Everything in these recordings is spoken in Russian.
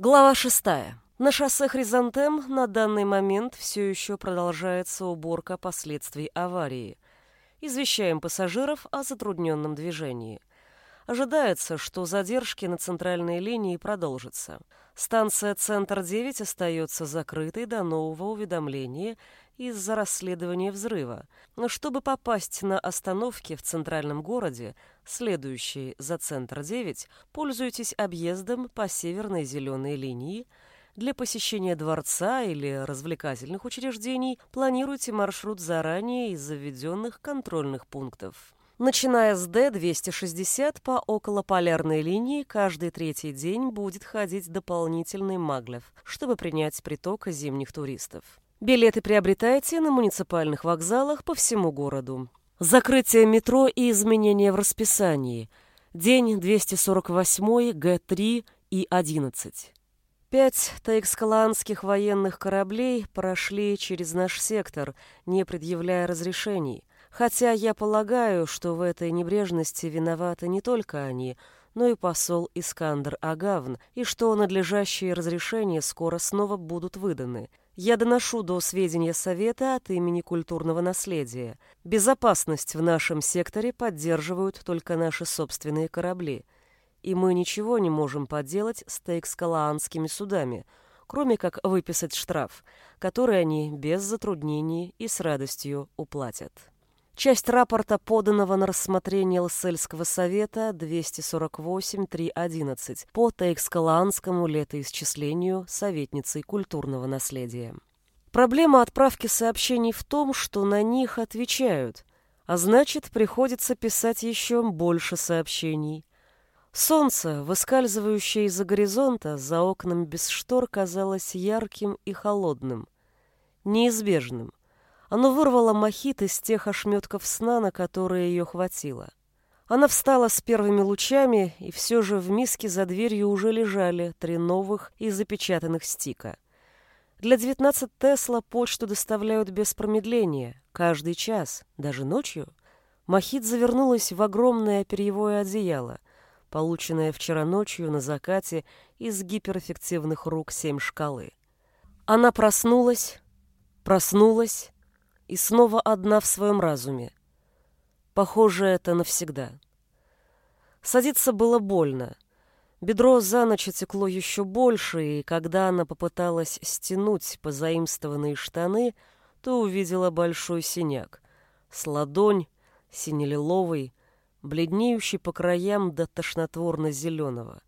Глава шестая. На шоссе Хризантем на данный момент все еще продолжается уборка последствий аварии. Извещаем пассажиров о затрудненном движении. Ожидается, что задержки на центральной линии продолжатся. Станция «Центр-9» остается закрытой до нового уведомления из-за расследования взрыва. Но чтобы попасть на остановки в центральном городе, следующие за «Центр-9», пользуйтесь объездом по северной зеленой линии. Для посещения дворца или развлекательных учреждений планируйте маршрут заранее из заведенных контрольных пунктов. Начиная с Д-260 по околополярной линии каждый третий день будет ходить дополнительный Маглев, чтобы принять приток зимних туристов. Билеты приобретайте на муниципальных вокзалах по всему городу. Закрытие метро и изменения в расписании. День 248 Г3 и 11. Пять таэкскаланских военных кораблей прошли через наш сектор, не предъявляя разрешений. Хотя я полагаю, что в этой небрежности виноваты не только они, но и посол Искандер Агавн, и что надлежащие разрешения скоро снова будут выданы. Я доношу до сведения Совета от имени культурного наследия. Безопасность в нашем секторе поддерживают только наши собственные корабли. И мы ничего не можем поделать с тейкскалаанскими судами, кроме как выписать штраф, который они без затруднений и с радостью уплатят. Часть рапорта, поданного на рассмотрение Лассельского совета 248.3.11 по Тейкскалаанскому летоисчислению советницей культурного наследия. Проблема отправки сообщений в том, что на них отвечают, а значит, приходится писать еще больше сообщений. Солнце, выскальзывающее из-за горизонта, за окном без штор, казалось ярким и холодным, неизбежным. Оно вырвало Махит из тех ошметков сна, на которые ее хватило. Она встала с первыми лучами, и все же в миске за дверью уже лежали три новых и запечатанных стика. Для 19 Тесла почту доставляют без промедления, каждый час, даже ночью. Махит завернулась в огромное перьевое одеяло, полученное вчера ночью на закате из гиперэффективных рук семь шкалы. Она проснулась, проснулась, и снова одна в своем разуме. Похоже, это навсегда. Садиться было больно. Бедро за ночь отекло еще больше, и когда она попыталась стянуть позаимствованные штаны, то увидела большой синяк. С ладонь, синелиловый, бледнеющий по краям до тошнотворно-зеленого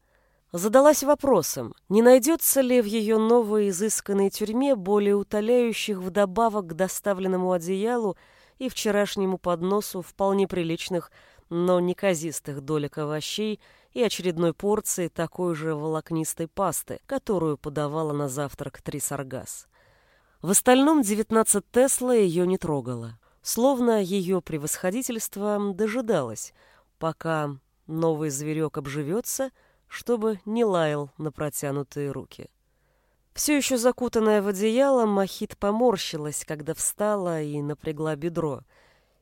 задалась вопросом, не найдется ли в ее новой изысканной тюрьме более утоляющих вдобавок к доставленному одеялу и вчерашнему подносу вполне приличных, но неказистых долек овощей и очередной порции такой же волокнистой пасты, которую подавала на завтрак Трисаргас. В остальном 19 Тесла ее не трогала, словно ее превосходительство дожидалось, пока новый зверек обживется — чтобы не лаял на протянутые руки. Все еще закутанная в одеяло, Махит поморщилась, когда встала и напрягла бедро,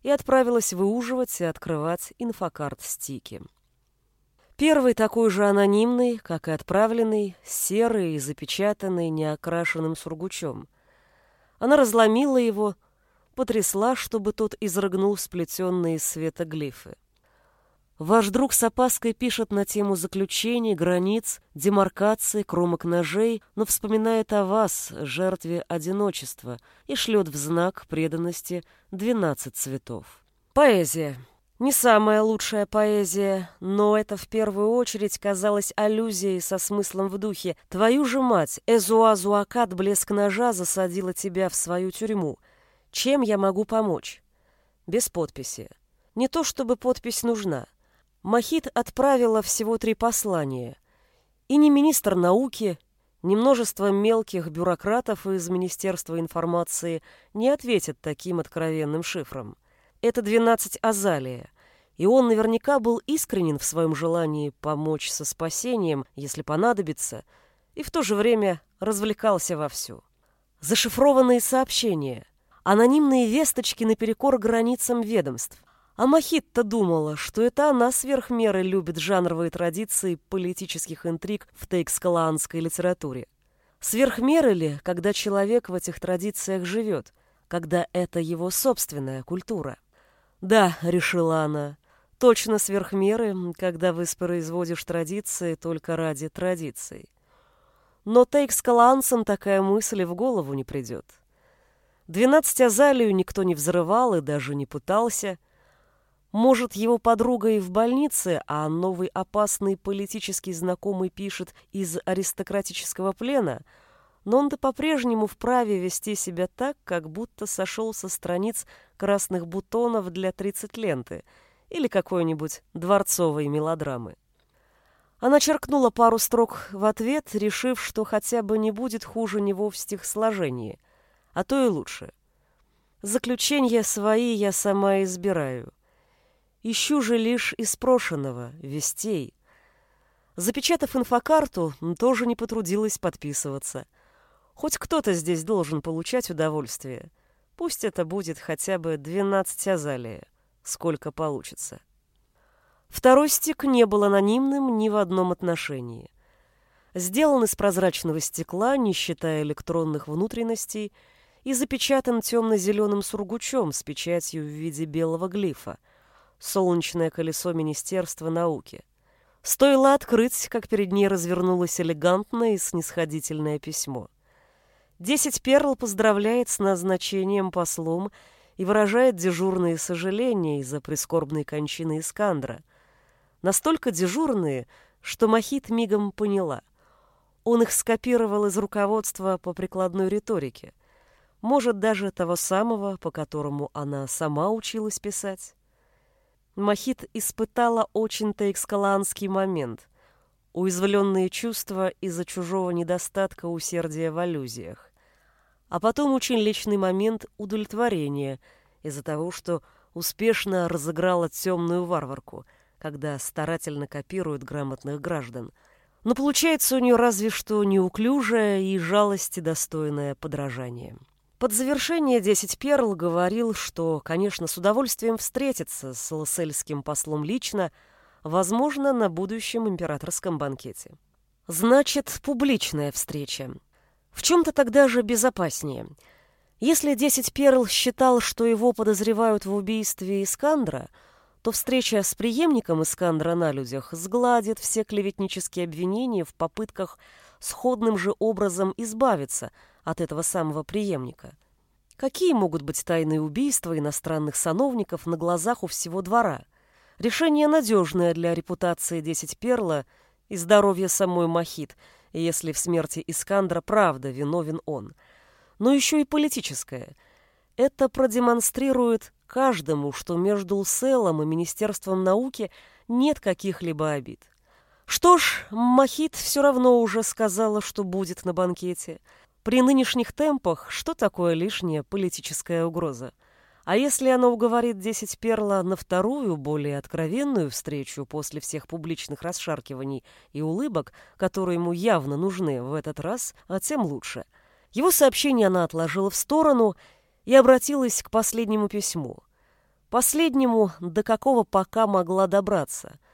и отправилась выуживать и открывать инфокарт-стики. Первый такой же анонимный, как и отправленный, серый и запечатанный неокрашенным сургучом. Она разломила его, потрясла, чтобы тот изрыгнул сплетенные из света глифы. Ваш друг с опаской пишет на тему заключений, границ, демаркации, кромок ножей, но вспоминает о вас, жертве одиночества, и шлет в знак преданности двенадцать цветов. Поэзия. Не самая лучшая поэзия, но это в первую очередь казалось аллюзией со смыслом в духе «Твою же мать, Эзуазуакат блеск ножа засадила тебя в свою тюрьму. Чем я могу помочь?» Без подписи. Не то чтобы подпись нужна — Махит отправила всего три послания. И ни министр науки, ни множество мелких бюрократов из Министерства информации не ответят таким откровенным шифром. Это 12 Азалия, и он наверняка был искренен в своем желании помочь со спасением, если понадобится, и в то же время развлекался вовсю. Зашифрованные сообщения, анонимные весточки наперекор границам ведомств, А Махит-то думала, что это она сверх меры любит жанровые традиции политических интриг в тейкскалаанской литературе. Сверх меры ли, когда человек в этих традициях живет, когда это его собственная культура? Да, решила она, точно сверх меры, когда воспроизводишь традиции только ради традиций. Но тейкскалаанцам такая мысль в голову не придет. Двенадцать азалию никто не взрывал и даже не пытался – может, его подруга и в больнице, а новый опасный политический знакомый пишет из аристократического плена, но он-то по-прежнему вправе вести себя так, как будто сошел со страниц красных бутонов для 30 ленты или какой-нибудь дворцовой мелодрамы. Она черкнула пару строк в ответ, решив, что хотя бы не будет хуже него в стихосложении, а то и лучше. Заключения свои я сама избираю. Ищу же лишь из прошенного, вестей. Запечатав инфокарту, тоже не потрудилась подписываться. Хоть кто-то здесь должен получать удовольствие. Пусть это будет хотя бы 12 азалия, сколько получится. Второй стик не был анонимным ни в одном отношении. Сделан из прозрачного стекла, не считая электронных внутренностей, и запечатан темно-зеленым сургучом с печатью в виде белого глифа — солнечное колесо Министерства науки. Стоило открыть, как перед ней развернулось элегантное и снисходительное письмо. Десять перл поздравляет с назначением послом и выражает дежурные сожаления из-за прискорбной кончины Искандра. Настолько дежурные, что Махит мигом поняла. Он их скопировал из руководства по прикладной риторике. Может, даже того самого, по которому она сама училась писать. Махит испытала очень тейкскаланский момент. Уязвленные чувства из-за чужого недостатка усердия в аллюзиях. А потом очень личный момент удовлетворения из-за того, что успешно разыграла темную варварку, когда старательно копируют грамотных граждан. Но получается у нее разве что неуклюжее и жалости достойное подражание. Под завершение «Десять перл» говорил, что, конечно, с удовольствием встретится с лоссельским послом лично, возможно, на будущем императорском банкете. Значит, публичная встреча. В чем-то тогда же безопаснее. Если «Десять перл» считал, что его подозревают в убийстве Искандра, то встреча с преемником Искандра на людях сгладит все клеветнические обвинения в попытках сходным же образом избавиться – от этого самого преемника. Какие могут быть тайные убийства иностранных сановников на глазах у всего двора? Решение надежное для репутации десять перла и здоровья самой Махит, если в смерти Искандра правда виновен он. Но еще и политическое. Это продемонстрирует каждому, что между Уселом и Министерством науки нет каких-либо обид. Что ж, Махит все равно уже сказала, что будет на банкете – при нынешних темпах что такое лишняя политическая угроза? А если она уговорит десять перла на вторую, более откровенную встречу после всех публичных расшаркиваний и улыбок, которые ему явно нужны в этот раз, а тем лучше. Его сообщение она отложила в сторону и обратилась к последнему письму. Последнему, до какого пока могла добраться –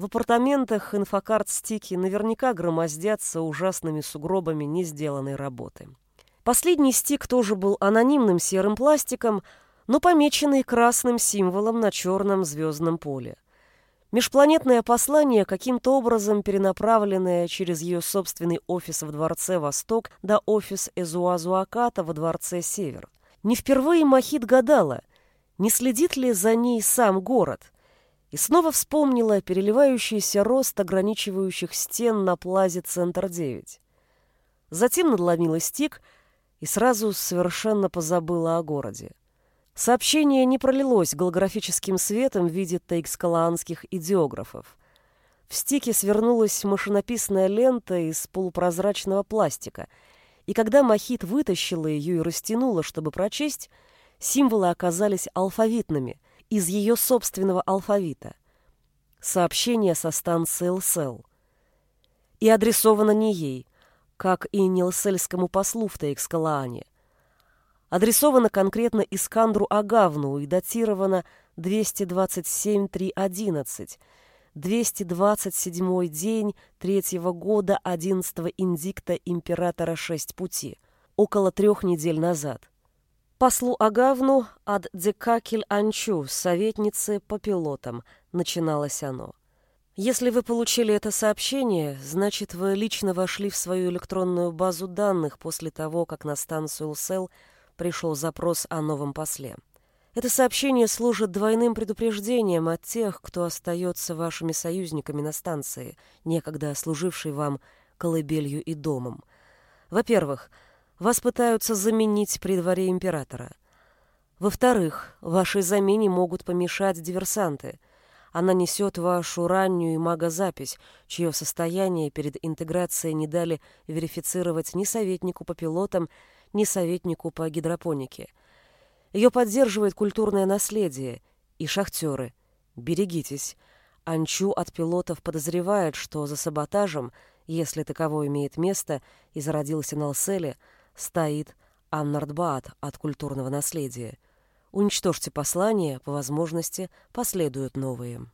в апартаментах инфокарт-стики наверняка громоздятся ужасными сугробами несделанной работы. Последний стик тоже был анонимным серым пластиком, но помеченный красным символом на черном звездном поле. Межпланетное послание, каким-то образом перенаправленное через ее собственный офис в Дворце Восток до офис Эзуазуаката во Дворце Север. Не впервые Махит гадала, не следит ли за ней сам город – и снова вспомнила переливающийся рост ограничивающих стен на плазе Центр-9. Затем надломила стик и сразу совершенно позабыла о городе. Сообщение не пролилось голографическим светом в виде тейкскалаанских идеографов. В стике свернулась машинописная лента из полупрозрачного пластика, и когда Махит вытащила ее и растянула, чтобы прочесть, символы оказались алфавитными — из ее собственного алфавита. Сообщение со станции ЛСЛ. И адресовано не ей, как и Нилсельскому послу в Тейкскалаане. Адресовано конкретно Искандру Агавну и датировано 227-311, 227 день третьего года 11 индикта императора шесть пути, около трех недель назад. Послу Агавну от Декакель Анчу, советницы по пилотам, начиналось оно. Если вы получили это сообщение, значит, вы лично вошли в свою электронную базу данных после того, как на станцию УСЭЛ пришел запрос о новом после. Это сообщение служит двойным предупреждением от тех, кто остается вашими союзниками на станции, некогда служившей вам колыбелью и домом. Во-первых, вас пытаются заменить при дворе императора. Во-вторых, вашей замене могут помешать диверсанты. Она несет вашу раннюю магозапись, чье состояние перед интеграцией не дали верифицировать ни советнику по пилотам, ни советнику по гидропонике – ее поддерживает культурное наследие и шахтеры. Берегитесь. Анчу от пилотов подозревает, что за саботажем, если таково имеет место и зародился на Алселе, стоит Аннардбаат от культурного наследия. Уничтожьте послание, по возможности последуют новые.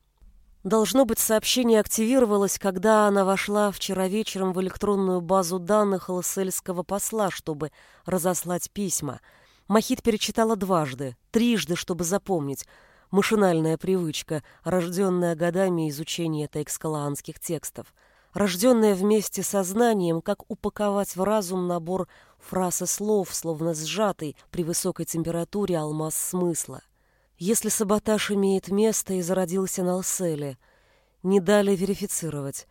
Должно быть, сообщение активировалось, когда она вошла вчера вечером в электронную базу данных лоссельского посла, чтобы разослать письма — Махит перечитала дважды, трижды, чтобы запомнить. Машинальная привычка, рожденная годами изучения тайкскалаанских текстов. Рожденная вместе со знанием, как упаковать в разум набор фраз и слов, словно сжатый при высокой температуре алмаз смысла. Если саботаж имеет место и зародился на Алселе, не дали верифицировать.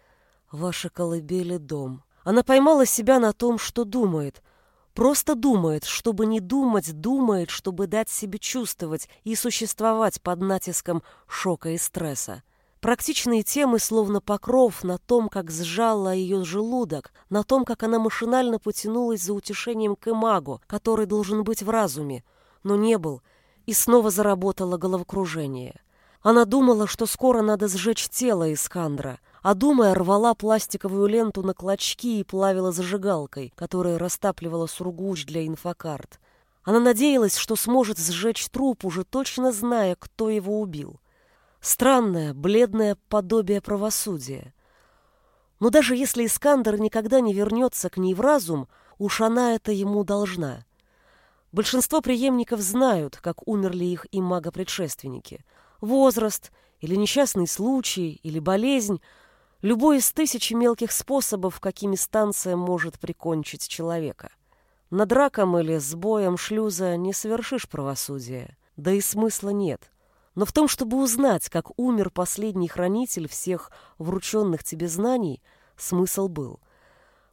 Ваша колыбели дом. Она поймала себя на том, что думает — Просто думает, чтобы не думать, думает, чтобы дать себе чувствовать и существовать под натиском шока и стресса. Практичные темы, словно покров, на том, как сжала ее желудок, на том, как она машинально потянулась за утешением к Эмагу, который должен быть в разуме, но не был, и снова заработало головокружение. Она думала, что скоро надо сжечь тело Искандра, а думая, рвала пластиковую ленту на клочки и плавила зажигалкой, которая растапливала сургуч для инфокарт. Она надеялась, что сможет сжечь труп, уже точно зная, кто его убил. Странное, бледное подобие правосудия. Но даже если Искандер никогда не вернется к ней в разум, уж она это ему должна. Большинство преемников знают, как умерли их и мага-предшественники. Возраст, или несчастный случай, или болезнь — Любой из тысячи мелких способов, какими станция может прикончить человека. Над раком или сбоем шлюза не совершишь правосудия, да и смысла нет. Но в том, чтобы узнать, как умер последний хранитель всех врученных тебе знаний, смысл был.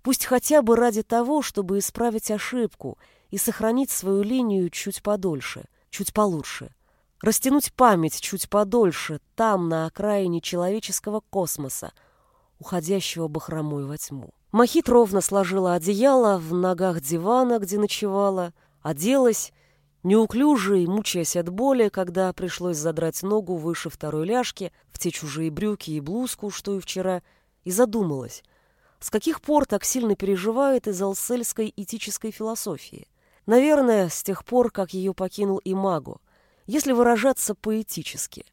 Пусть хотя бы ради того, чтобы исправить ошибку и сохранить свою линию чуть подольше, чуть получше. Растянуть память чуть подольше, там, на окраине человеческого космоса, уходящего бахромой во тьму. Махит ровно сложила одеяло в ногах дивана, где ночевала, оделась, неуклюже и мучаясь от боли, когда пришлось задрать ногу выше второй ляжки, в те чужие брюки и блузку, что и вчера, и задумалась, с каких пор так сильно переживает из алсельской этической философии. Наверное, с тех пор, как ее покинул Имаго, если выражаться поэтически.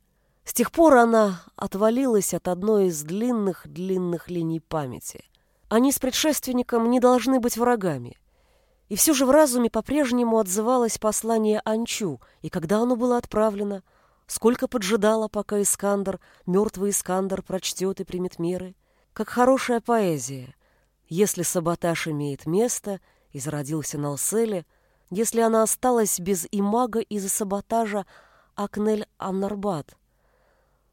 С тех пор она отвалилась от одной из длинных-длинных линий памяти. Они с предшественником не должны быть врагами. И все же в разуме по-прежнему отзывалось послание Анчу, и когда оно было отправлено, сколько поджидало, пока Искандер, мертвый Искандер, прочтет и примет меры. Как хорошая поэзия. Если саботаж имеет место и зародился на Алселе, если она осталась без имага из-за саботажа Акнель Амнарбат,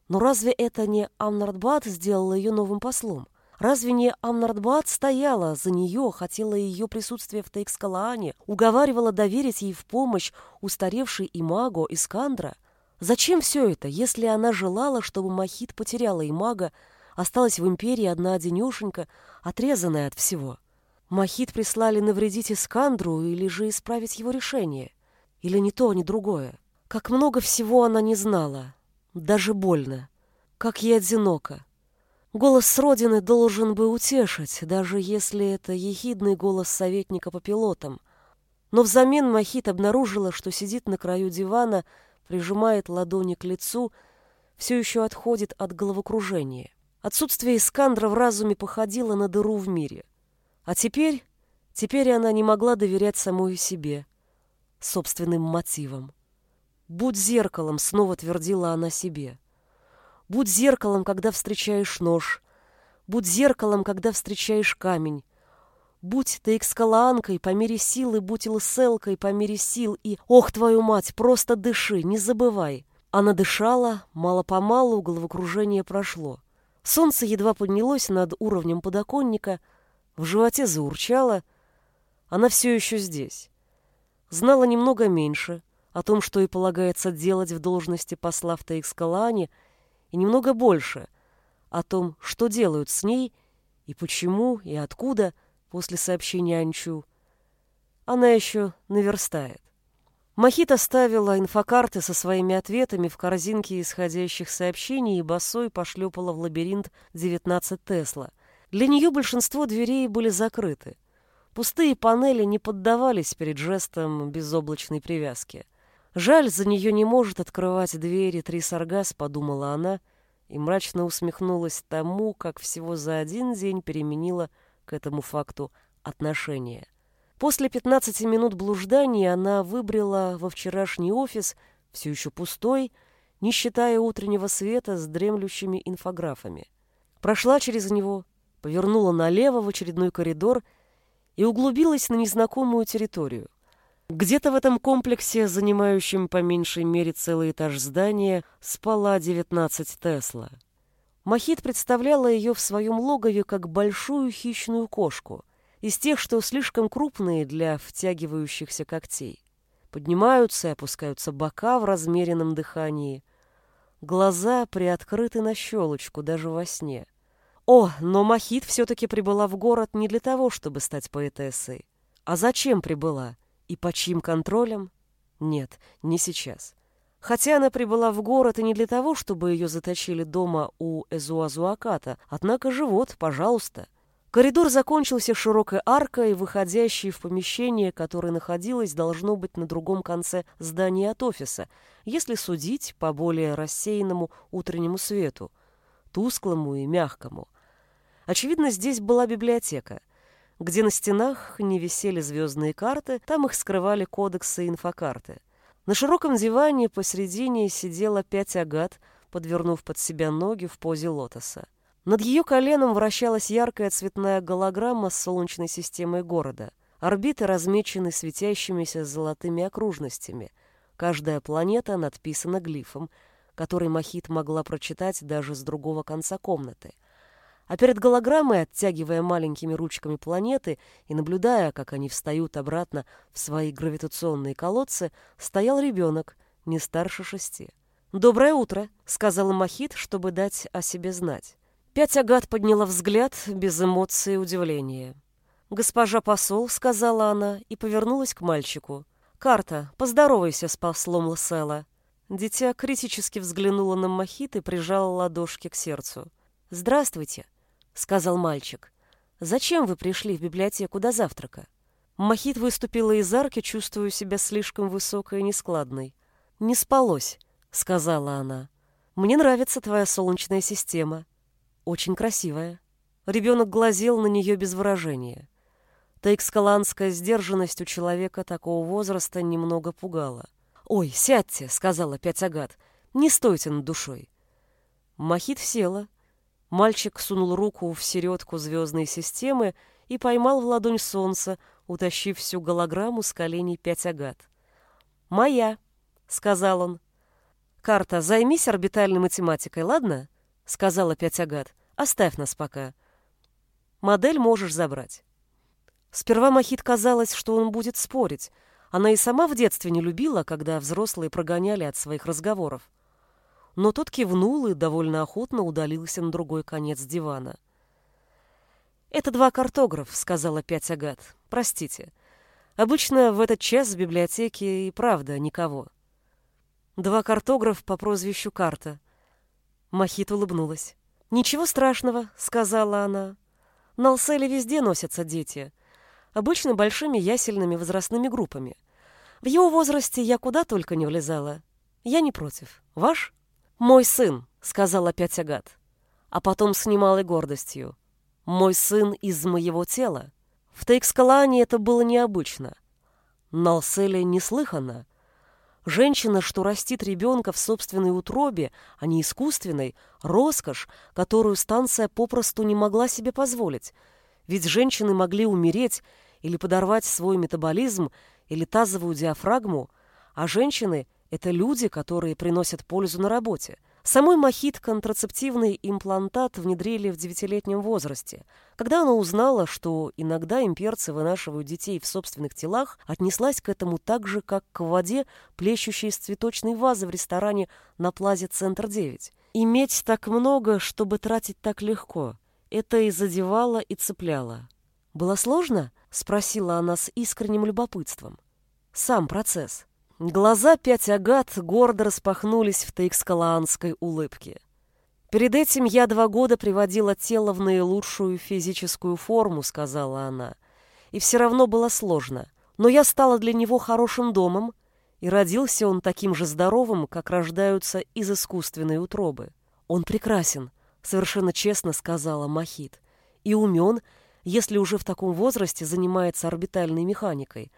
но разве это не Амнардбад сделала ее новым послом? Разве не Амнардбад стояла за нее, хотела ее присутствие в Тейкскалаане, уговаривала доверить ей в помощь устаревший имаго Искандра? Зачем все это, если она желала, чтобы Махит потеряла имага, осталась в империи одна-одинешенька, отрезанная от всего? Махит прислали навредить Искандру или же исправить его решение? Или ни то, ни другое? Как много всего она не знала, даже больно. Как ей одиноко. Голос родины должен бы утешить, даже если это ехидный голос советника по пилотам. Но взамен Махит обнаружила, что сидит на краю дивана, прижимает ладони к лицу, все еще отходит от головокружения. Отсутствие Искандра в разуме походило на дыру в мире. А теперь, теперь она не могла доверять самой себе, собственным мотивам. «Будь зеркалом», — снова твердила она себе. «Будь зеркалом, когда встречаешь нож. Будь зеркалом, когда встречаешь камень. Будь ты экскалаанкой по мере силы, будь лселкой по мере сил, и, ох, твою мать, просто дыши, не забывай. Она дышала, мало-помалу головокружение прошло. Солнце едва поднялось над уровнем подоконника, в животе заурчало. Она все еще здесь. Знала немного меньше о том, что и полагается делать в должности посла в Таикскалаане, и немного больше о том, что делают с ней, и почему, и откуда — после сообщения Анчу. Она еще наверстает. Махит оставила инфокарты со своими ответами в корзинке исходящих сообщений и босой пошлепала в лабиринт 19 Тесла. Для нее большинство дверей были закрыты. Пустые панели не поддавались перед жестом безоблачной привязки. Жаль, за нее не может открывать двери три саргас, подумала она, и мрачно усмехнулась тому, как всего за один день переменила к этому факту отношение. После 15 минут блужданий она выбрела во вчерашний офис, все еще пустой, не считая утреннего света с дремлющими инфографами. Прошла через него, повернула налево в очередной коридор и углубилась на незнакомую территорию. Где-то в этом комплексе, занимающем по меньшей мере целый этаж здания, спала 19 Тесла. Махит представляла ее в своем логове как большую хищную кошку, из тех, что слишком крупные для втягивающихся когтей. Поднимаются и опускаются бока в размеренном дыхании. Глаза приоткрыты на щелочку даже во сне. О, но Махит все-таки прибыла в город не для того, чтобы стать поэтессой. А зачем прибыла? И по чьим контролем? Нет, не сейчас. Хотя она прибыла в город и не для того, чтобы ее заточили дома у Эзуазуаката, однако живот, пожалуйста. Коридор закончился широкой аркой, выходящей в помещение, которое находилось, должно быть, на другом конце здания от офиса, если судить по более рассеянному утреннему свету, тусклому и мягкому. Очевидно, здесь была библиотека. Где на стенах не висели звездные карты, там их скрывали кодексы и инфокарты. На широком диване посредине сидела пять агат, подвернув под себя ноги в позе лотоса. Над ее коленом вращалась яркая цветная голограмма с солнечной системой города. Орбиты размечены светящимися золотыми окружностями. Каждая планета надписана глифом, который Махит могла прочитать даже с другого конца комнаты — а перед голограммой, оттягивая маленькими ручками планеты и наблюдая, как они встают обратно в свои гравитационные колодцы, стоял ребенок, не старше шести. «Доброе утро», — сказала Махит, чтобы дать о себе знать. Пять Агат подняла взгляд без эмоций и удивления. «Госпожа посол», — сказала она и повернулась к мальчику. «Карта, поздоровайся с послом Лосела». Дитя критически взглянуло на Махит и прижало ладошки к сердцу. «Здравствуйте», сказал мальчик. Зачем вы пришли в библиотеку до завтрака? Махит выступила из арки, чувствуя себя слишком высокой и нескладной. Не спалось, сказала она. Мне нравится твоя солнечная система. Очень красивая. Ребенок глазел на нее без выражения. Таикскаланская сдержанность у человека такого возраста немного пугала. «Ой, сядьте», — сказала пять агат, — «не стойте над душой». Махит села, Мальчик сунул руку в середку звездной системы и поймал в ладонь солнце, утащив всю голограмму с коленей пять агат. «Моя», — сказал он. «Карта, займись орбитальной математикой, ладно?» — сказала пять агат. «Оставь нас пока. Модель можешь забрать». Сперва Махит казалось, что он будет спорить. Она и сама в детстве не любила, когда взрослые прогоняли от своих разговоров но тот кивнул и довольно охотно удалился на другой конец дивана. «Это два картограф», — сказала пять агат. «Простите. Обычно в этот час в библиотеке и правда никого». «Два картограф по прозвищу Карта». Махит улыбнулась. «Ничего страшного», — сказала она. «На Алселе везде носятся дети. Обычно большими ясельными возрастными группами. В его возрасте я куда только не влезала. Я не против. Ваш? Мой сын, сказал опять Агат. А потом с немалой гордостью. Мой сын из моего тела. В Тейкскалане это было необычно. На Алселе неслыханно. Женщина, что растит ребенка в собственной утробе, а не искусственной, роскошь, которую станция попросту не могла себе позволить. Ведь женщины могли умереть или подорвать свой метаболизм или тазовую диафрагму, а женщины – это люди, которые приносят пользу на работе. Самой Махит контрацептивный имплантат внедрили в девятилетнем возрасте. Когда она узнала, что иногда имперцы вынашивают детей в собственных телах, отнеслась к этому так же, как к воде, плещущей из цветочной вазы в ресторане на Плазе Центр 9. Иметь так много, чтобы тратить так легко – это и задевало, и цепляло. «Было сложно?» – спросила она с искренним любопытством. «Сам процесс». Глаза пять агат гордо распахнулись в тейкскалаанской улыбке. «Перед этим я два года приводила тело в наилучшую физическую форму», — сказала она. «И все равно было сложно. Но я стала для него хорошим домом, и родился он таким же здоровым, как рождаются из искусственной утробы. Он прекрасен», — совершенно честно сказала Махит. «И умен, если уже в таком возрасте занимается орбитальной механикой».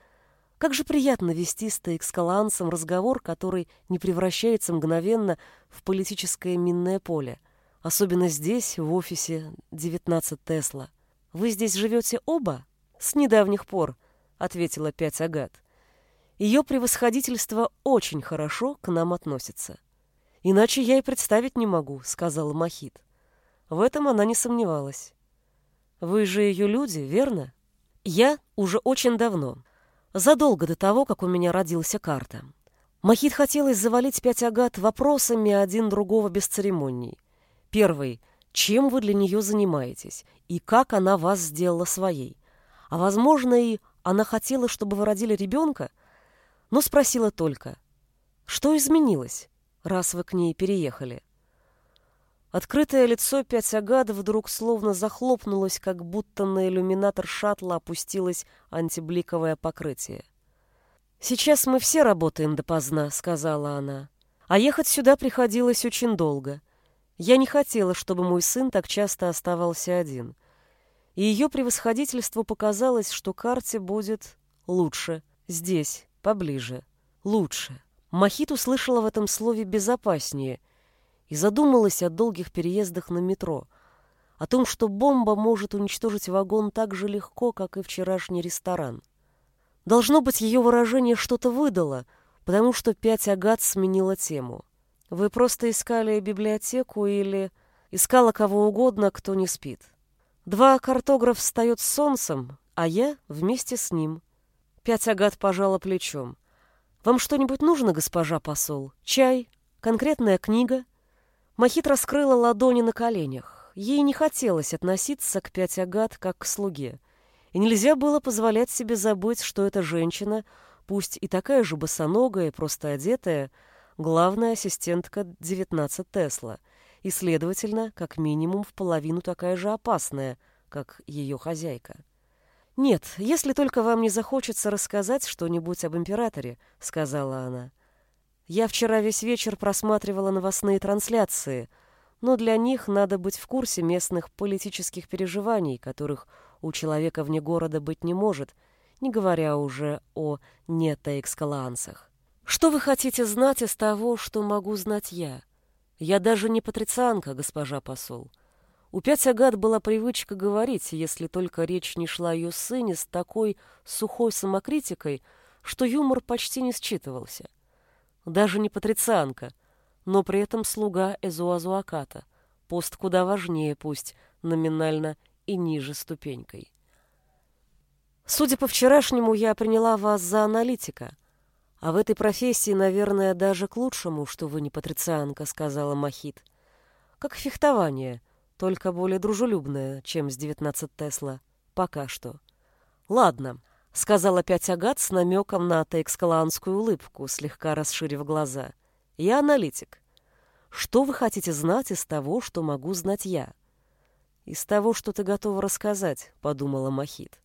Как же приятно вести с Тейкскалансом разговор, который не превращается мгновенно в политическое минное поле. Особенно здесь, в офисе 19 Тесла. «Вы здесь живете оба?» «С недавних пор», — ответила Пять Агат. «Ее превосходительство очень хорошо к нам относится». «Иначе я и представить не могу», — сказала Махит. В этом она не сомневалась. «Вы же ее люди, верно?» «Я уже очень давно задолго до того, как у меня родился карта. Махит хотелось завалить пять агат вопросами один другого без церемоний. Первый — чем вы для нее занимаетесь и как она вас сделала своей? А возможно и она хотела, чтобы вы родили ребенка, но спросила только, что изменилось, раз вы к ней переехали? Открытое лицо пять агад вдруг словно захлопнулось, как будто на иллюминатор шаттла опустилось антибликовое покрытие. «Сейчас мы все работаем допоздна», — сказала она. «А ехать сюда приходилось очень долго. Я не хотела, чтобы мой сын так часто оставался один. И ее превосходительству показалось, что карте будет лучше, здесь, поближе, лучше». Махит услышала в этом слове «безопаснее», и задумалась о долгих переездах на метро, о том, что бомба может уничтожить вагон так же легко, как и вчерашний ресторан. Должно быть, ее выражение что-то выдало, потому что пять агат сменила тему. Вы просто искали библиотеку или искала кого угодно, кто не спит. Два картограф встает с солнцем, а я вместе с ним. Пять агат пожала плечом. «Вам что-нибудь нужно, госпожа посол? Чай? Конкретная книга?» Махит раскрыла ладони на коленях. Ей не хотелось относиться к пять агат как к слуге. И нельзя было позволять себе забыть, что эта женщина, пусть и такая же босоногая, просто одетая, главная ассистентка 19 Тесла, и, следовательно, как минимум в половину такая же опасная, как ее хозяйка. «Нет, если только вам не захочется рассказать что-нибудь об императоре», — сказала она. Я вчера весь вечер просматривала новостные трансляции, но для них надо быть в курсе местных политических переживаний, которых у человека вне города быть не может, не говоря уже о нетоэкскалансах. Что вы хотите знать из того, что могу знать я? Я даже не патрицианка, госпожа посол. У пять агат была привычка говорить, если только речь не шла о ее сыне с такой сухой самокритикой, что юмор почти не считывался даже не патрицианка, но при этом слуга Эзуазуаката, пост куда важнее, пусть номинально и ниже ступенькой. Судя по вчерашнему, я приняла вас за аналитика, а в этой профессии, наверное, даже к лучшему, что вы не патрицианка, сказала Махит. Как фехтование, только более дружелюбное, чем с 19 Тесла. Пока что. Ладно, — сказал опять Агат с намеком на тейкскаланскую улыбку, слегка расширив глаза. «Я аналитик. Что вы хотите знать из того, что могу знать я?» «Из того, что ты готова рассказать», — подумала Махит.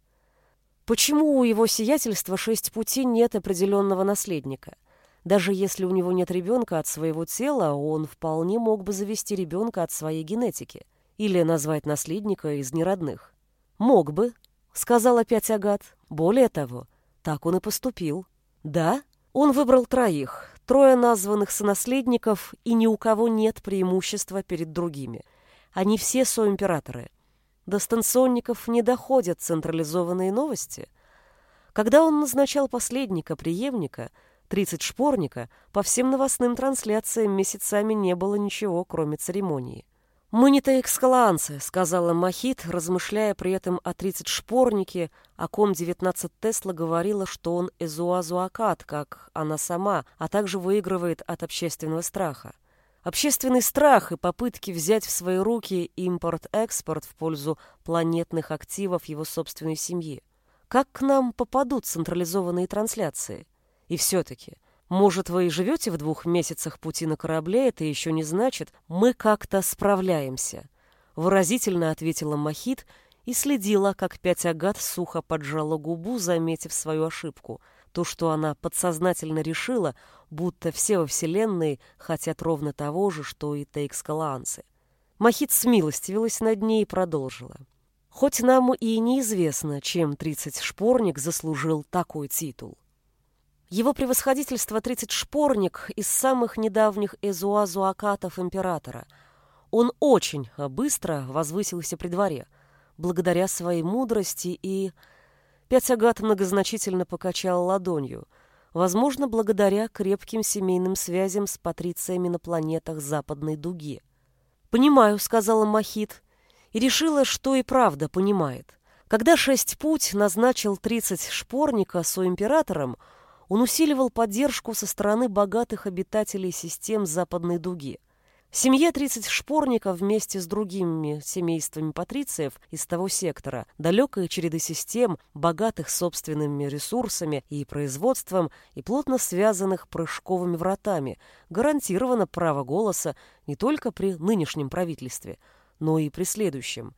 «Почему у его сиятельства шесть путей нет определенного наследника? Даже если у него нет ребенка от своего тела, он вполне мог бы завести ребенка от своей генетики или назвать наследника из неродных. «Мог бы», — сказал опять Агат. «Более того, так он и поступил». «Да?» Он выбрал троих, трое названных сонаследников, и ни у кого нет преимущества перед другими. Они все соимператоры. До станционников не доходят централизованные новости. Когда он назначал последника, преемника — 30 шпорника, по всем новостным трансляциям месяцами не было ничего, кроме церемонии. «Мы не таэкскаланцы», — сказала Махит, размышляя при этом о 30 шпорнике, о ком 19 Тесла говорила, что он эзуазуакат, как она сама, а также выигрывает от общественного страха. Общественный страх и попытки взять в свои руки импорт-экспорт в пользу планетных активов его собственной семьи. Как к нам попадут централизованные трансляции? И все-таки, может, вы и живете в двух месяцах пути на корабле, это еще не значит, мы как-то справляемся. Выразительно ответила Махит и следила, как пять агат сухо поджала губу, заметив свою ошибку. То, что она подсознательно решила, будто все во Вселенной хотят ровно того же, что и тейкскаланцы. Махит смилостивилась над ней и продолжила. Хоть нам и неизвестно, чем тридцать шпорник заслужил такой титул. Его превосходительство тридцать шпорник из самых недавних эзуазуакатов императора. Он очень быстро возвысился при дворе, благодаря своей мудрости и... Пять агат многозначительно покачал ладонью, возможно, благодаря крепким семейным связям с патрициями на планетах западной дуги. «Понимаю», — сказала Махит, и решила, что и правда понимает. Когда шесть путь назначил тридцать шпорника соимператором, императором, он усиливал поддержку со стороны богатых обитателей систем Западной Дуги. Семье 30 шпорников вместе с другими семействами патрициев из того сектора, далекой череды систем, богатых собственными ресурсами и производством и плотно связанных прыжковыми вратами, гарантировано право голоса не только при нынешнем правительстве, но и при следующем.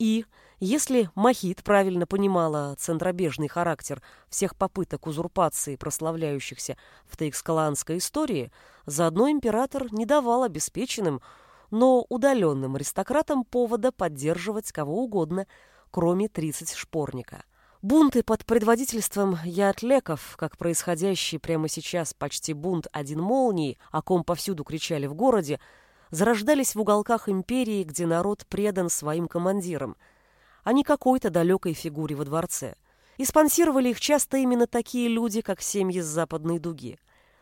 И если Махит правильно понимала центробежный характер всех попыток узурпации, прославляющихся в тейкскаланской истории, заодно император не давал обеспеченным, но удаленным аристократам повода поддерживать кого угодно, кроме 30 шпорника. Бунты под предводительством яатлеков, как происходящий прямо сейчас почти бунт один молнии, о ком повсюду кричали в городе, зарождались в уголках империи, где народ предан своим командирам – а не какой-то далекой фигуре во дворце. И спонсировали их часто именно такие люди, как семьи с западной дуги.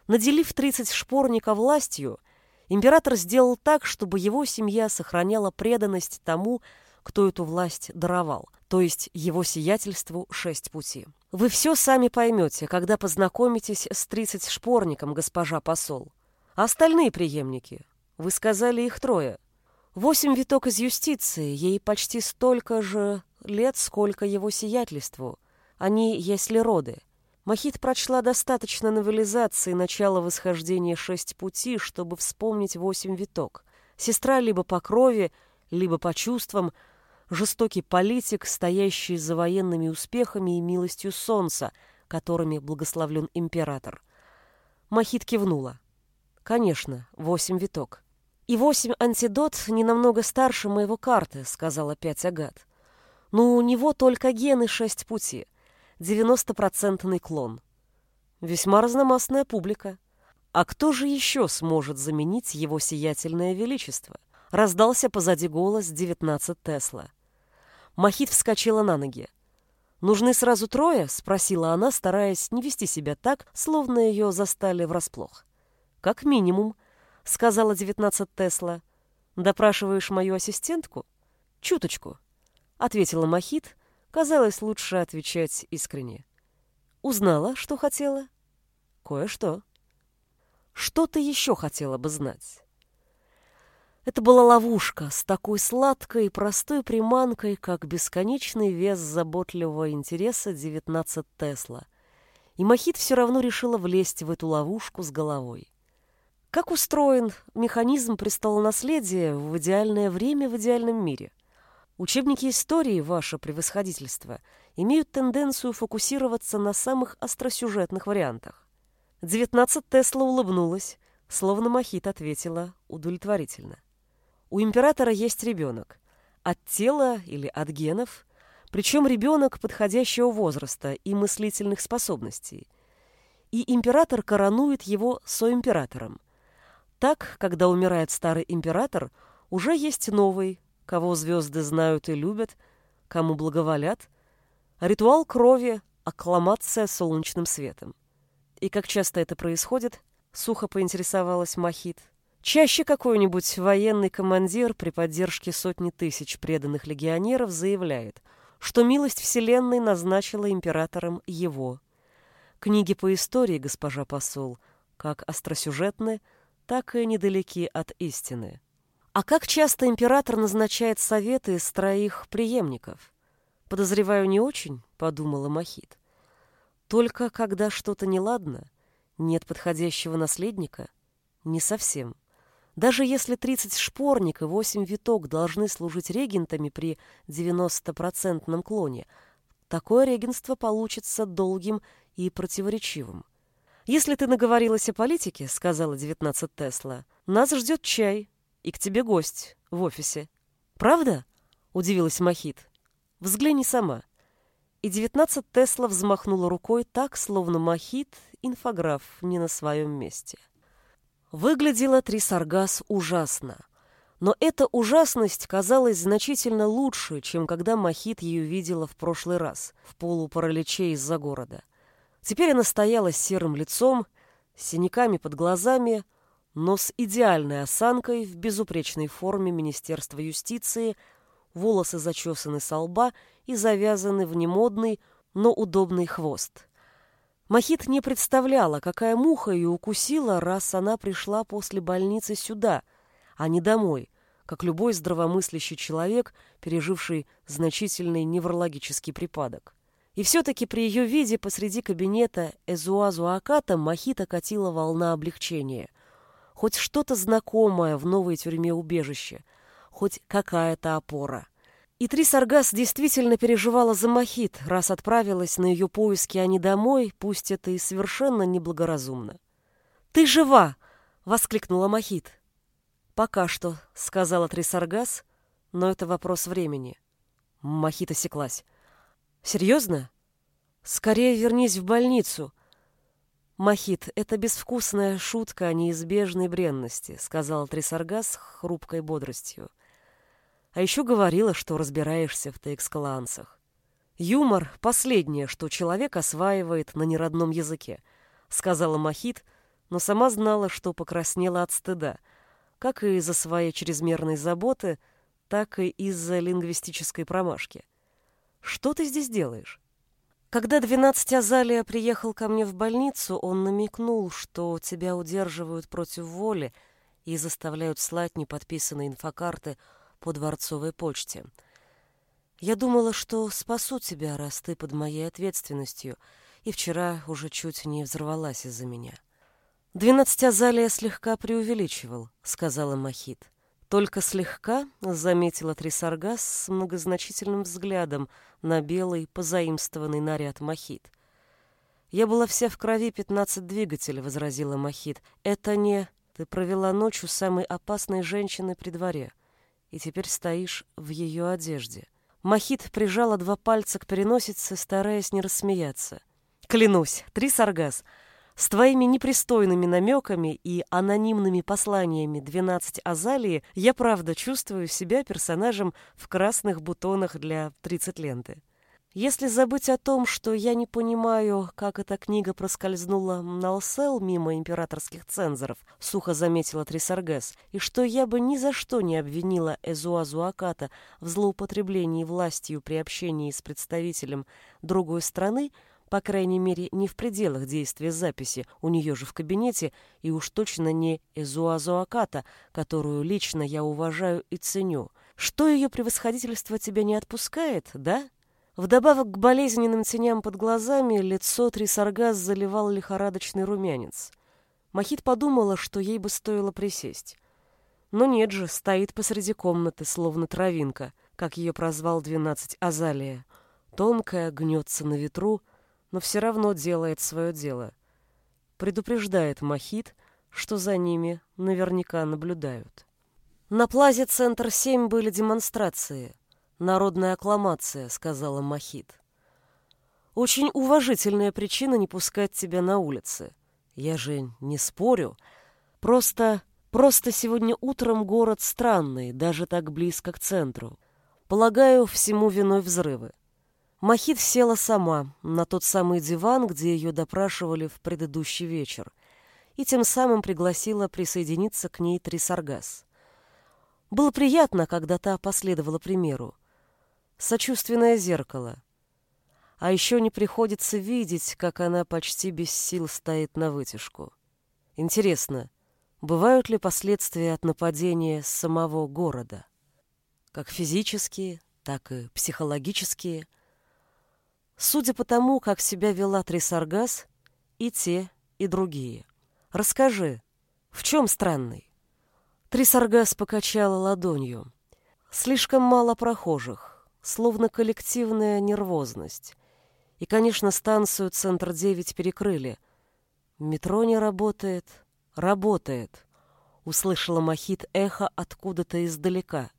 Наделив 30 шпорника властью, император сделал так, чтобы его семья сохраняла преданность тому, кто эту власть даровал, то есть его сиятельству шесть пути. Вы все сами поймете, когда познакомитесь с 30 шпорником, госпожа посол. А остальные преемники? Вы сказали их трое. Восемь виток из юстиции, ей почти столько же лет, сколько его сиятельству. Они, если роды. Махит прочла достаточно новелизации начала восхождения шесть пути, чтобы вспомнить восемь виток. Сестра либо по крови, либо по чувствам, жестокий политик, стоящий за военными успехами и милостью солнца, которыми благословлен император. Махит кивнула. Конечно, восемь виток. «И восемь антидот не намного старше моего карты», — сказал опять Агат. «Но у него только гены шесть пути, девяностопроцентный клон. Весьма разномастная публика. А кто же еще сможет заменить его сиятельное величество?» Раздался позади голос девятнадцать Тесла. Махит вскочила на ноги. «Нужны сразу трое?» — спросила она, стараясь не вести себя так, словно ее застали врасплох. «Как минимум», сказала девятнадцать Тесла. Допрашиваешь мою ассистентку? Чуточку, ответила Махит. Казалось, лучше отвечать искренне. Узнала, что хотела? Кое-что. Что ты еще хотела бы знать? Это была ловушка с такой сладкой и простой приманкой, как бесконечный вес заботливого интереса 19 Тесла. И Махит все равно решила влезть в эту ловушку с головой. Как устроен механизм престолонаследия в идеальное время в идеальном мире? Учебники истории, ваше превосходительство, имеют тенденцию фокусироваться на самых остросюжетных вариантах. Девятнадцать Тесла улыбнулась, словно Махит ответила удовлетворительно. У императора есть ребенок. От тела или от генов, причем ребенок подходящего возраста и мыслительных способностей. И император коронует его соимператором. Так, когда умирает старый император, уже есть новый, кого звезды знают и любят, кому благоволят. Ритуал крови, аккламация солнечным светом. И как часто это происходит, сухо поинтересовалась Махит. Чаще какой-нибудь военный командир при поддержке сотни тысяч преданных легионеров заявляет, что милость Вселенной назначила императором его. Книги по истории, госпожа посол, как остросюжетны, так и недалеки от истины. А как часто император назначает советы из троих преемников? Подозреваю, не очень, подумала Махит. Только когда что-то неладно, нет подходящего наследника, не совсем. Даже если 30 шпорник и 8 виток должны служить регентами при 90% клоне, такое регенство получится долгим и противоречивым. «Если ты наговорилась о политике, — сказала 19 Тесла, — нас ждет чай, и к тебе гость в офисе». «Правда?» — удивилась Махит. «Взгляни сама». И 19 Тесла взмахнула рукой так, словно Махит — инфограф не на своем месте. Выглядела Трисаргас ужасно. Но эта ужасность казалась значительно лучше, чем когда Махит ее видела в прошлый раз, в полупараличе из-за города. Теперь она стояла с серым лицом, с синяками под глазами, но с идеальной осанкой в безупречной форме Министерства юстиции, волосы зачесаны со лба и завязаны в немодный, но удобный хвост. Махит не представляла, какая муха ее укусила, раз она пришла после больницы сюда, а не домой, как любой здравомыслящий человек, переживший значительный неврологический припадок. И все-таки при ее виде посреди кабинета Эзуазу Аката Махита катила волна облегчения. Хоть что-то знакомое в новой тюрьме убежище, хоть какая-то опора. И Трисаргас действительно переживала за Махит, раз отправилась на ее поиски, а не домой, пусть это и совершенно неблагоразумно. «Ты жива!» — воскликнула Махит. «Пока что», — сказала Трисаргас, — «но это вопрос времени». Махит осеклась. «Серьезно? Скорее вернись в больницу». «Махит, это безвкусная шутка о неизбежной бренности», — сказала Трисаргас хрупкой бодростью. А еще говорила, что разбираешься в текскалансах. Юмор — последнее, что человек осваивает на неродном языке, сказала Махит, но сама знала, что покраснела от стыда, как и из-за своей чрезмерной заботы, так и из-за лингвистической промашки. Что ты здесь делаешь? Когда двенадцать Азалия приехал ко мне в больницу, он намекнул, что тебя удерживают против воли и заставляют слать неподписанные инфокарты по дворцовой почте. Я думала, что спасу тебя, раз ты под моей ответственностью, и вчера уже чуть не взорвалась из-за меня. «Двенадцать Азалия слегка преувеличивал», — сказала Махит. «Только слегка», — заметила Трисаргас с многозначительным взглядом на белый позаимствованный наряд Махит. «Я была вся в крови пятнадцать двигателей», — возразила Махит. «Это не...» «Ты провела ночь у самой опасной женщины при дворе и теперь стоишь в ее одежде. Махит прижала два пальца к переносице, стараясь не рассмеяться. «Клянусь, три саргас, с твоими непристойными намеками и анонимными посланиями «12 Азалии» я правда чувствую себя персонажем в красных бутонах для 30 ленты. Если забыть о том, что я не понимаю, как эта книга проскользнула на Алсел мимо императорских цензоров, сухо заметила Трисаргес, и что я бы ни за что не обвинила Эзуазу Аката в злоупотреблении властью при общении с представителем другой страны, по крайней мере, не в пределах действия записи, у нее же в кабинете, и уж точно не Эзуазу Аката, которую лично я уважаю и ценю. Что ее превосходительство тебя не отпускает, да? Вдобавок к болезненным теням под глазами лицо Трисаргас заливал лихорадочный румянец. Махит подумала, что ей бы стоило присесть. Но нет же, стоит посреди комнаты, словно травинка, как ее прозвал двенадцать Азалия. Тонкая, гнется на ветру, но все равно делает свое дело. предупреждает Махит, что за ними наверняка наблюдают. На плазе «Центр 7» были демонстрации. Народная аккламация, сказала Махит. Очень уважительная причина не пускать тебя на улицы. Я же не спорю. Просто, просто сегодня утром город странный, даже так близко к центру. Полагаю, всему виной взрывы. Махит села сама на тот самый диван, где ее допрашивали в предыдущий вечер, и тем самым пригласила присоединиться к ней Трисаргас. Было приятно, когда та последовала примеру. Сочувственное зеркало. А еще не приходится видеть, как она почти без сил стоит на вытяжку. Интересно, бывают ли последствия от нападения самого города? Как физические, так и психологические – Судя по тому, как себя вела Трисаргас, и те, и другие. Расскажи, в чем странный? Трисаргас покачала ладонью. Слишком мало прохожих, словно коллективная нервозность. И, конечно, станцию Центр-9 перекрыли. Метро не работает, работает. Услышала Махит эхо откуда-то издалека.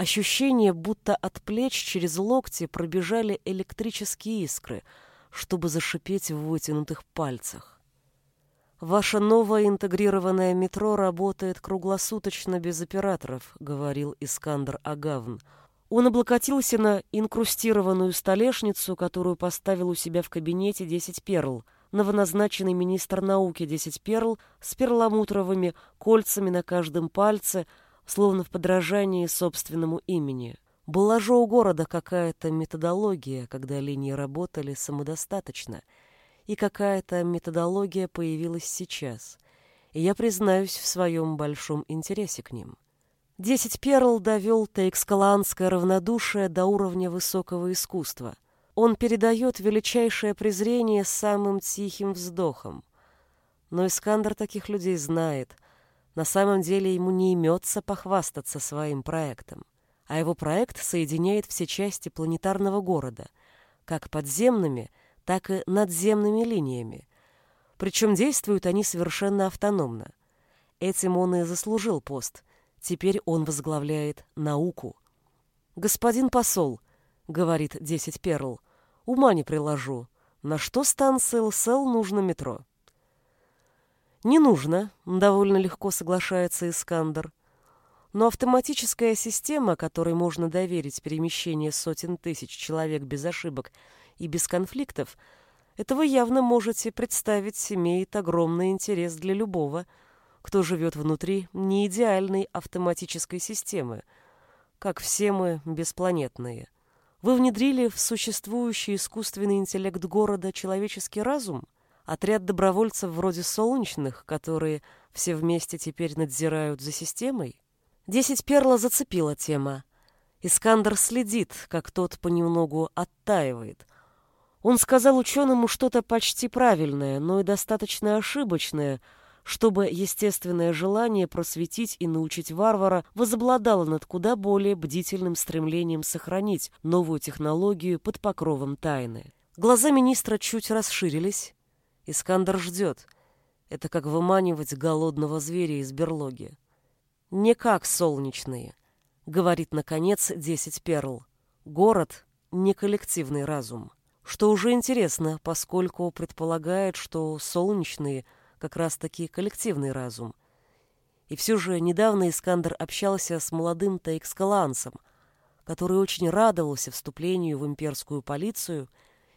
Ощущение, будто от плеч через локти пробежали электрические искры, чтобы зашипеть в вытянутых пальцах. «Ваше новое интегрированное метро работает круглосуточно без операторов», — говорил Искандер Агавн. Он облокотился на инкрустированную столешницу, которую поставил у себя в кабинете 10 перл, новоназначенный министр науки 10 перл с перламутровыми кольцами на каждом пальце — словно в подражании собственному имени. Была же у города какая-то методология, когда линии работали самодостаточно, и какая-то методология появилась сейчас. И я признаюсь в своем большом интересе к ним. Десять перл довел тейкскаланское равнодушие до уровня высокого искусства. Он передает величайшее презрение самым тихим вздохом. Но Искандер таких людей знает — на самом деле ему не имется похвастаться своим проектом, а его проект соединяет все части планетарного города, как подземными, так и надземными линиями. Причем действуют они совершенно автономно. Этим он и заслужил пост. Теперь он возглавляет науку. «Господин посол», — говорит десять перл, — «ума не приложу. На что станции ЛСЛ нужно метро?» Не нужно, довольно легко соглашается Искандер. Но автоматическая система, которой можно доверить перемещение сотен тысяч человек без ошибок и без конфликтов, этого явно можете представить, имеет огромный интерес для любого, кто живет внутри неидеальной автоматической системы, как все мы беспланетные. Вы внедрили в существующий искусственный интеллект города человеческий разум – Отряд добровольцев вроде солнечных, которые все вместе теперь надзирают за системой? Десять перла зацепила тема. Искандер следит, как тот понемногу оттаивает. Он сказал ученому что-то почти правильное, но и достаточно ошибочное, чтобы естественное желание просветить и научить варвара возобладало над куда более бдительным стремлением сохранить новую технологию под покровом тайны. Глаза министра чуть расширились, Искандер ждет. Это как выманивать голодного зверя из берлоги. Не как солнечные, говорит, наконец, десять перл. Город — не коллективный разум. Что уже интересно, поскольку предполагает, что солнечные как раз-таки коллективный разум. И все же недавно Искандер общался с молодым таэкскалансом, который очень радовался вступлению в имперскую полицию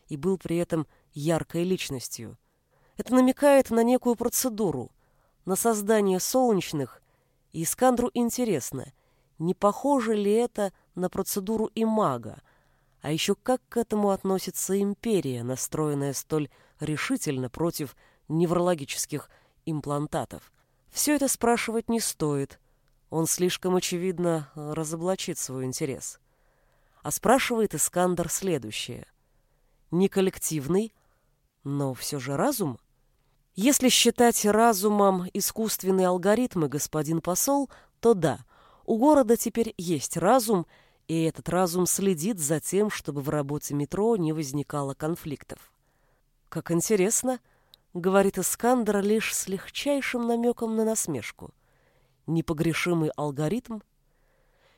и был при этом яркой личностью. Это намекает на некую процедуру, на создание солнечных, и Искандру интересно, не похоже ли это на процедуру имага, а еще как к этому относится империя, настроенная столь решительно против неврологических имплантатов. Все это спрашивать не стоит, он слишком очевидно разоблачит свой интерес. А спрашивает Искандер следующее. Не коллективный, но все же разум? Если считать разумом искусственные алгоритмы, господин посол, то да, у города теперь есть разум, и этот разум следит за тем, чтобы в работе метро не возникало конфликтов. Как интересно, — говорит Искандер лишь с легчайшим намеком на насмешку. «Непогрешимый алгоритм?»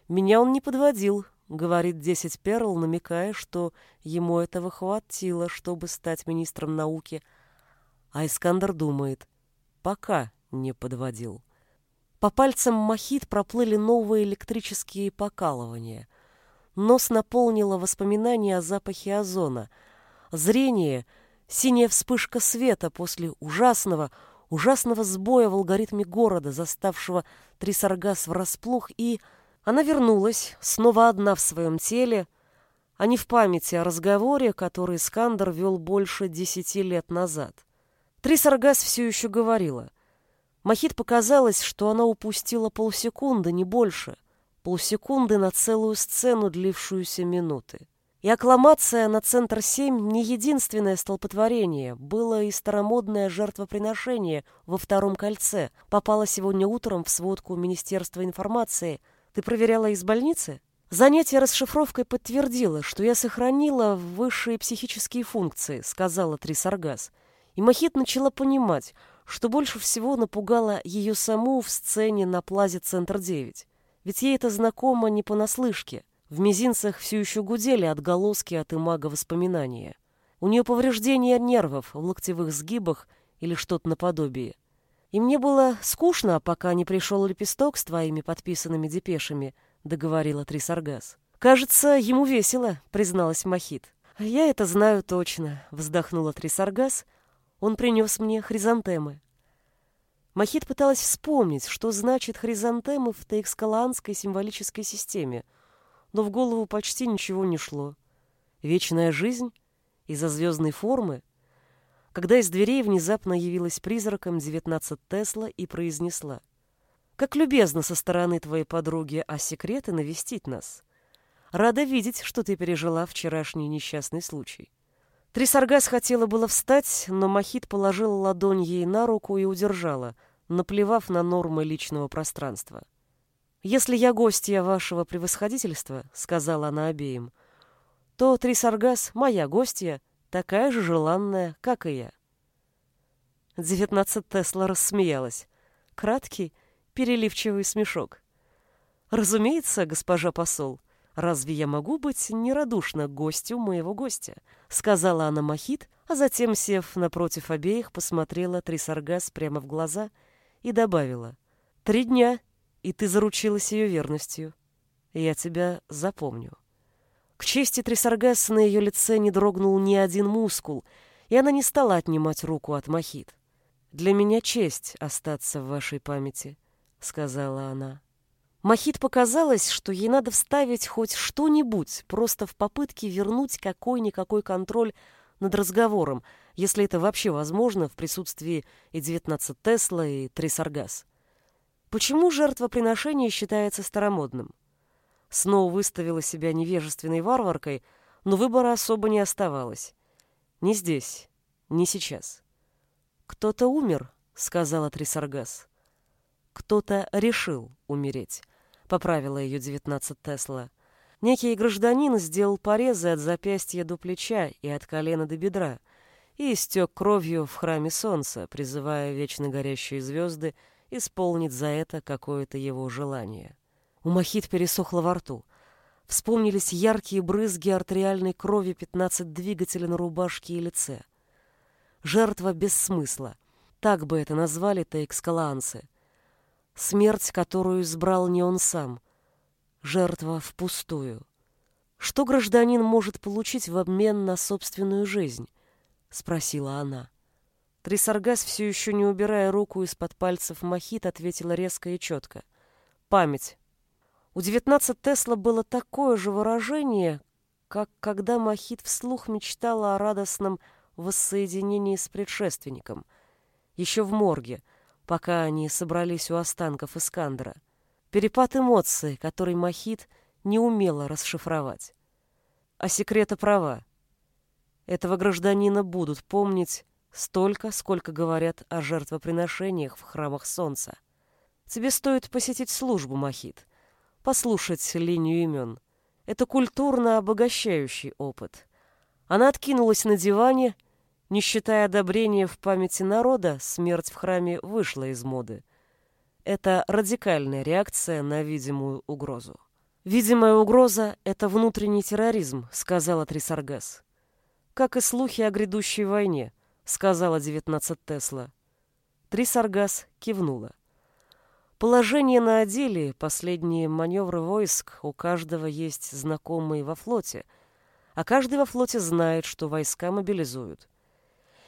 «Меня он не подводил», — говорит десять перл, намекая, что ему этого хватило, чтобы стать министром науки. А Искандер думает, пока не подводил. По пальцам Махит проплыли новые электрические покалывания. Нос наполнило воспоминания о запахе озона. Зрение — синяя вспышка света после ужасного, ужасного сбоя в алгоритме города, заставшего Трисаргас врасплох, и она вернулась, снова одна в своем теле, а не в памяти о разговоре, который Скандер вел больше десяти лет назад. Трисаргас все еще говорила. Махит показалось, что она упустила полсекунды, не больше. Полсекунды на целую сцену, длившуюся минуты. И аккламация на центр 7 не единственное столпотворение, было и старомодное жертвоприношение во втором кольце. Попало сегодня утром в сводку Министерства информации. Ты проверяла из больницы? Занятие расшифровкой подтвердило, что я сохранила высшие психические функции, сказала Трисаргас. И Махит начала понимать, что больше всего напугало ее саму в сцене на плазе «Центр-9». Ведь ей это знакомо не понаслышке. В мизинцах все еще гудели отголоски от имага воспоминания. У нее повреждения нервов в локтевых сгибах или что-то наподобие. И мне было скучно, пока не пришел лепесток с твоими подписанными депешами, договорила Трисаргас. Кажется, ему весело, призналась Махит. Я это знаю точно, вздохнула Трисаргас он принес мне хризантемы. Махит пыталась вспомнить, что значит хризантемы в тейкскалаанской символической системе, но в голову почти ничего не шло. Вечная жизнь из-за звездной формы, когда из дверей внезапно явилась призраком 19 Тесла и произнесла «Как любезно со стороны твоей подруги а секреты навестить нас. Рада видеть, что ты пережила вчерашний несчастный случай». Трисаргас хотела было встать, но Махит положила ладонь ей на руку и удержала, наплевав на нормы личного пространства. «Если я гостья вашего превосходительства», — сказала она обеим, — «то Трисаргас — моя гостья, такая же желанная, как и я». Девятнадцать Тесла рассмеялась. Краткий, переливчивый смешок. «Разумеется, госпожа посол, «Разве я могу быть нерадушна гостю моего гостя?» — сказала она Махит, а затем, сев напротив обеих, посмотрела Трисаргас прямо в глаза и добавила. «Три дня, и ты заручилась ее верностью. Я тебя запомню». К чести Трисаргас на ее лице не дрогнул ни один мускул, и она не стала отнимать руку от Махит. «Для меня честь остаться в вашей памяти», — сказала она. Махит показалось, что ей надо вставить хоть что-нибудь, просто в попытке вернуть какой-никакой контроль над разговором, если это вообще возможно в присутствии и 19 Тесла, и Трисаргас. Почему жертвоприношение считается старомодным? Сноу выставила себя невежественной варваркой, но выбора особо не оставалось. Не здесь, не сейчас. «Кто-то умер», — сказала Трисаргас. «Кто-то решил умереть». — поправила ее девятнадцать Тесла. Некий гражданин сделал порезы от запястья до плеча и от колена до бедра и истек кровью в храме солнца, призывая вечно горящие звезды исполнить за это какое-то его желание. У Махит пересохло во рту. Вспомнились яркие брызги артериальной крови пятнадцать двигателей на рубашке и лице. Жертва без смысла. Так бы это назвали тейкскаланцы. Смерть, которую избрал не он сам. Жертва впустую. Что гражданин может получить в обмен на собственную жизнь? Спросила она. Трисаргас, все еще не убирая руку из-под пальцев Махит, ответила резко и четко. Память. У 19 Тесла было такое же выражение, как когда Махит вслух мечтала о радостном воссоединении с предшественником. Еще в морге — пока они собрались у останков Искандра. Перепад эмоций, который Махит не умела расшифровать. А секрета права. Этого гражданина будут помнить столько, сколько говорят о жертвоприношениях в храмах солнца. Тебе стоит посетить службу, Махит, послушать линию имен. Это культурно обогащающий опыт. Она откинулась на диване Не считая одобрения в памяти народа, смерть в храме вышла из моды. Это радикальная реакция на видимую угрозу. «Видимая угроза — это внутренний терроризм», — сказала Трисаргас. «Как и слухи о грядущей войне», — сказала 19 Тесла. Трисаргас кивнула. Положение на отделе, последние маневры войск, у каждого есть знакомые во флоте, а каждый во флоте знает, что войска мобилизуют.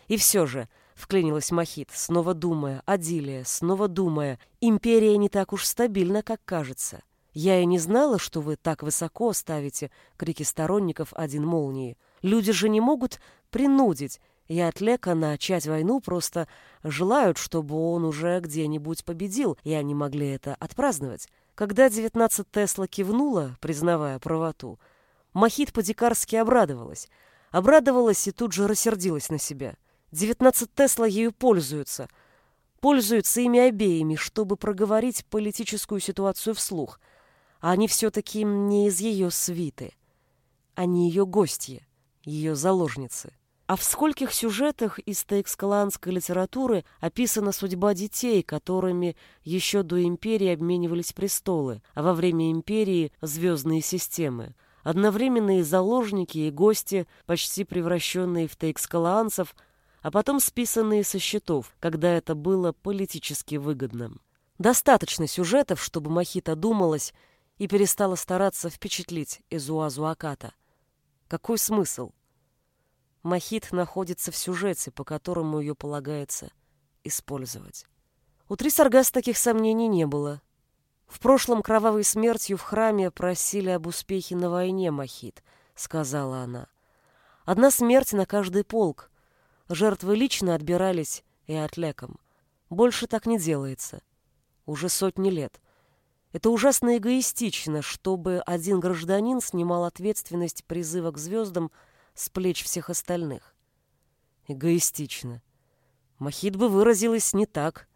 И все же, вклинилась Махит, снова думая, Адилия, снова думая, империя не так уж стабильна, как кажется. Я и не знала, что вы так высоко ставите крики сторонников один молнии. Люди же не могут принудить и от Лека начать войну просто желают, чтобы он уже где-нибудь победил, и они могли это отпраздновать. Когда 19 Тесла кивнула, признавая правоту, Махит по-дикарски обрадовалась. Обрадовалась и тут же рассердилась на себя. 19 Тесла ею пользуются. Пользуются ими обеими, чтобы проговорить политическую ситуацию вслух. А они все-таки не из ее свиты. Они ее гостья, ее заложницы. А в скольких сюжетах из тейкскаланской литературы описана судьба детей, которыми еще до империи обменивались престолы, а во время империи — звездные системы? Одновременные заложники и гости, почти превращенные в тейкскалаанцев, а потом списанные со счетов, когда это было политически выгодным. Достаточно сюжетов, чтобы Махита думалась и перестала стараться впечатлить Эзуазу Аката. Какой смысл? Махит находится в сюжете, по которому ее полагается использовать. У Трисаргас таких сомнений не было. В прошлом кровавой смертью в храме просили об успехе на войне, Махит, сказала она. Одна смерть на каждый полк. Жертвы лично отбирались и отлеком. Больше так не делается. Уже сотни лет. Это ужасно эгоистично, чтобы один гражданин снимал ответственность призыва к звездам с плеч всех остальных. Эгоистично. Махит бы выразилась не так.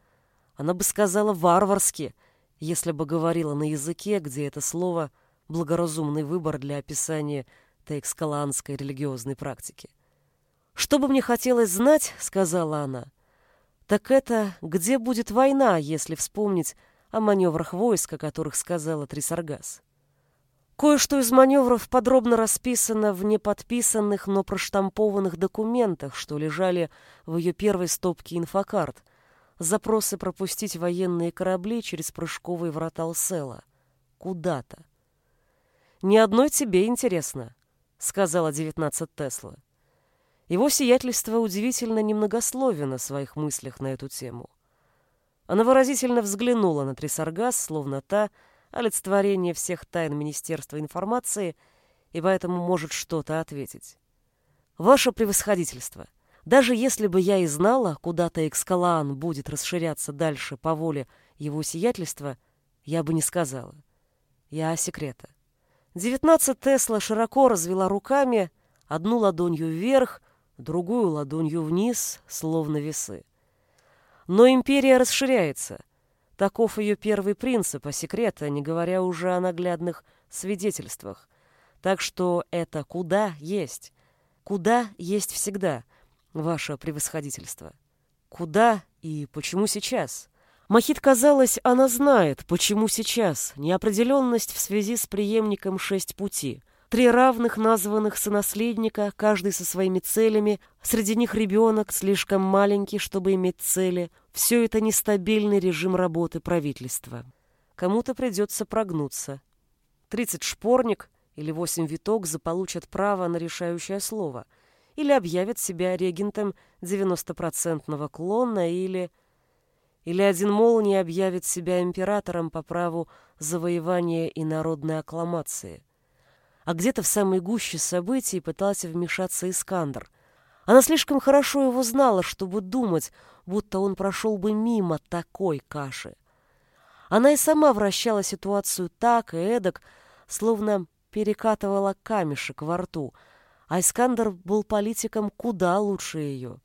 Она бы сказала варварски, если бы говорила на языке, где это слово — благоразумный выбор для описания тейкскаланской религиозной практики. «Что бы мне хотелось знать, — сказала она, — так это, где будет война, если вспомнить о маневрах войск, о которых сказала Трисаргас. Кое-что из маневров подробно расписано в неподписанных, но проштампованных документах, что лежали в ее первой стопке инфокарт. Запросы пропустить военные корабли через прыжковые врата Алсела. Куда-то. «Ни одной тебе интересно», — сказала 19 Тесла. Его сиятельство удивительно немногословен о своих мыслях на эту тему. Она выразительно взглянула на Трисаргас, словно та — олицетворение всех тайн Министерства информации и поэтому может что-то ответить. Ваше превосходительство, даже если бы я и знала, куда-то Экскалаан будет расширяться дальше по воле его сиятельства, я бы не сказала. Я о секрета. Девятнадцать Тесла широко развела руками, одну ладонью вверх, другую ладонью вниз, словно весы. Но империя расширяется — Таков ее первый принцип, а секрета, не говоря уже о наглядных свидетельствах. Так что это «куда» есть. «Куда» есть всегда, ваше превосходительство. Куда и почему сейчас? Махит казалось, она знает, почему сейчас. Неопределенность в связи с преемником шесть пути. Три равных названных сонаследника, каждый со своими целями. Среди них ребенок, слишком маленький, чтобы иметь цели. Все это нестабильный режим работы правительства. Кому-то придется прогнуться. Тридцать шпорник или восемь виток заполучат право на решающее слово. Или объявят себя регентом 90-процентного клона, или... Или один молний объявит себя императором по праву завоевания и народной аккламации – а где-то в самой гуще событий пытался вмешаться Искандр. Она слишком хорошо его знала, чтобы думать, будто он прошел бы мимо такой каши. Она и сама вращала ситуацию так и эдак, словно перекатывала камешек во рту, а Искандер был политиком куда лучше ее.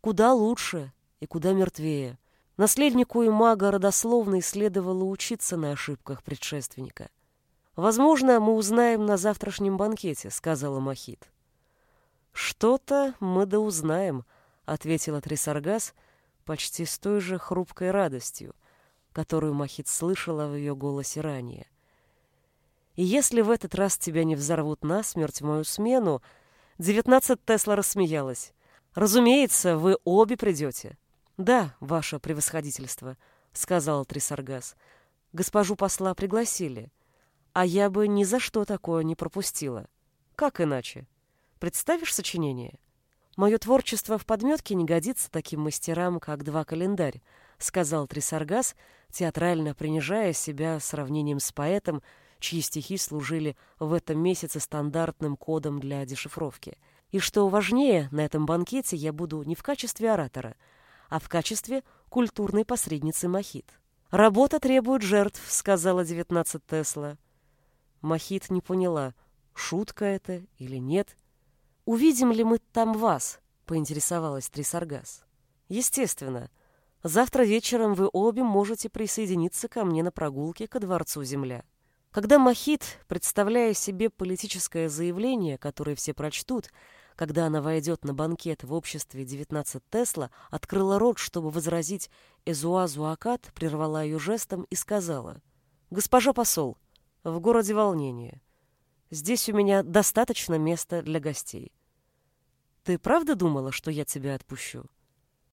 Куда лучше и куда мертвее. Наследнику и мага родословной следовало учиться на ошибках предшественника — «Возможно, мы узнаем на завтрашнем банкете», — сказала Махит. Что-то мы да узнаем, ответила Трисаргас почти с той же хрупкой радостью, которую Махит слышала в ее голосе ранее. И если в этот раз тебя не взорвут насмерть в мою смену, девятнадцать Тесла рассмеялась. Разумеется, вы обе придете. Да, ваше превосходительство, сказал Трисаргас. Госпожу посла пригласили, а я бы ни за что такое не пропустила. Как иначе? Представишь сочинение? Мое творчество в подметке не годится таким мастерам, как два календарь, сказал Трисаргас, театрально принижая себя сравнением с поэтом, чьи стихи служили в этом месяце стандартным кодом для дешифровки. И что важнее, на этом банкете я буду не в качестве оратора, а в качестве культурной посредницы Махит. «Работа требует жертв», — сказала 19 Тесла. Махит не поняла, шутка это или нет. «Увидим ли мы там вас?» — поинтересовалась Трисаргас. «Естественно. Завтра вечером вы обе можете присоединиться ко мне на прогулке ко Дворцу Земля». Когда Махит, представляя себе политическое заявление, которое все прочтут, когда она войдет на банкет в обществе 19 Тесла, открыла рот, чтобы возразить Эзуазу Акад, прервала ее жестом и сказала, «Госпожа посол, в городе волнение. Здесь у меня достаточно места для гостей. Ты правда думала, что я тебя отпущу?»